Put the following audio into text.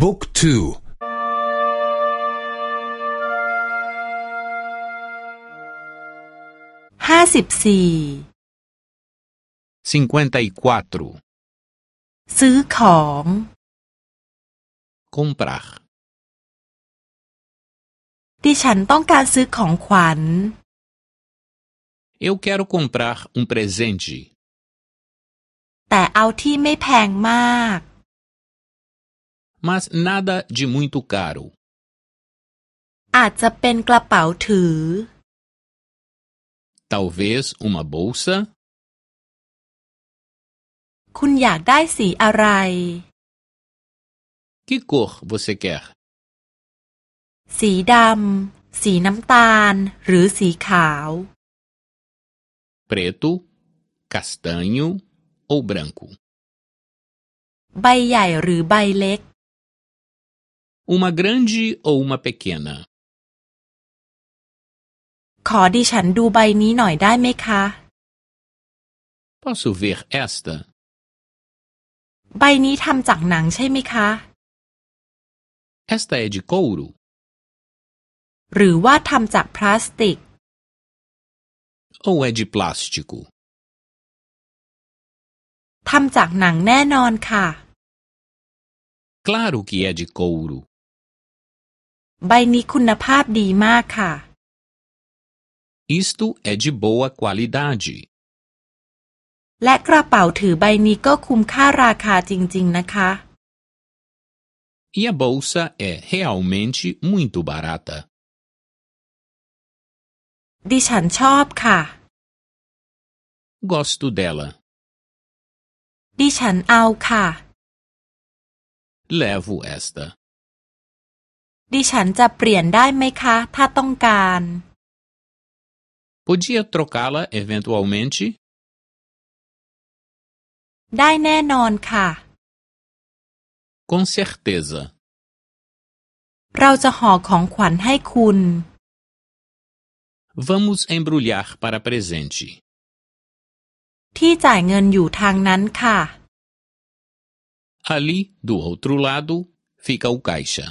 บุ๊กทูห้าสิบสี่54ซื้อของ comprar ดิฉันต้องการซื้อของขวัญ eu quero comprar um presente แต่เอาที่ไม่แพงมาก mas nada de muito caro อาจจะเป็นกระเป๋าถือ talvez uma bolsa คุณอยากได้สีอะไร que cor você quer สีดำ สีน้ำตาล หรือสีขาว preto castanho ou branco ใบใหญ่หรือใบเล็ก Uma grande ou uma pequena ขอดิฉันดูใบนี้หน่อยได้ไหมคะ posso ver esta ใบนี้ทำจากหนังใช่ไหมคะ esta é de couro หรือว่าทำจากพลาสติก ou é de plástico ทำจากหนังแน่นอนค่ะ claro que é de couro ใบนี้คุณภาพดีมากค่ะ isto é de boa qualidade และกระเป๋าถือใบนี้ก็คุ้มค่าราคาจริง ๆ นะคะ e a bolsa é realmente muito barata ดิฉันชอบค่ะ gosto dela ดิฉันเอาค่ะ levo esta ดิฉันจะเปลี่ยนได้ไหมคะ ถ้าต้องการ podia trocá-la eventualmente ได้แน่นอนค่ะ com certeza เราจะห่อของขวัญให้คุณ vamos embrulhar para presente ที่จ่ายเงินอยู่ทางนั้นค่ะ ali do outro lado fica o caixa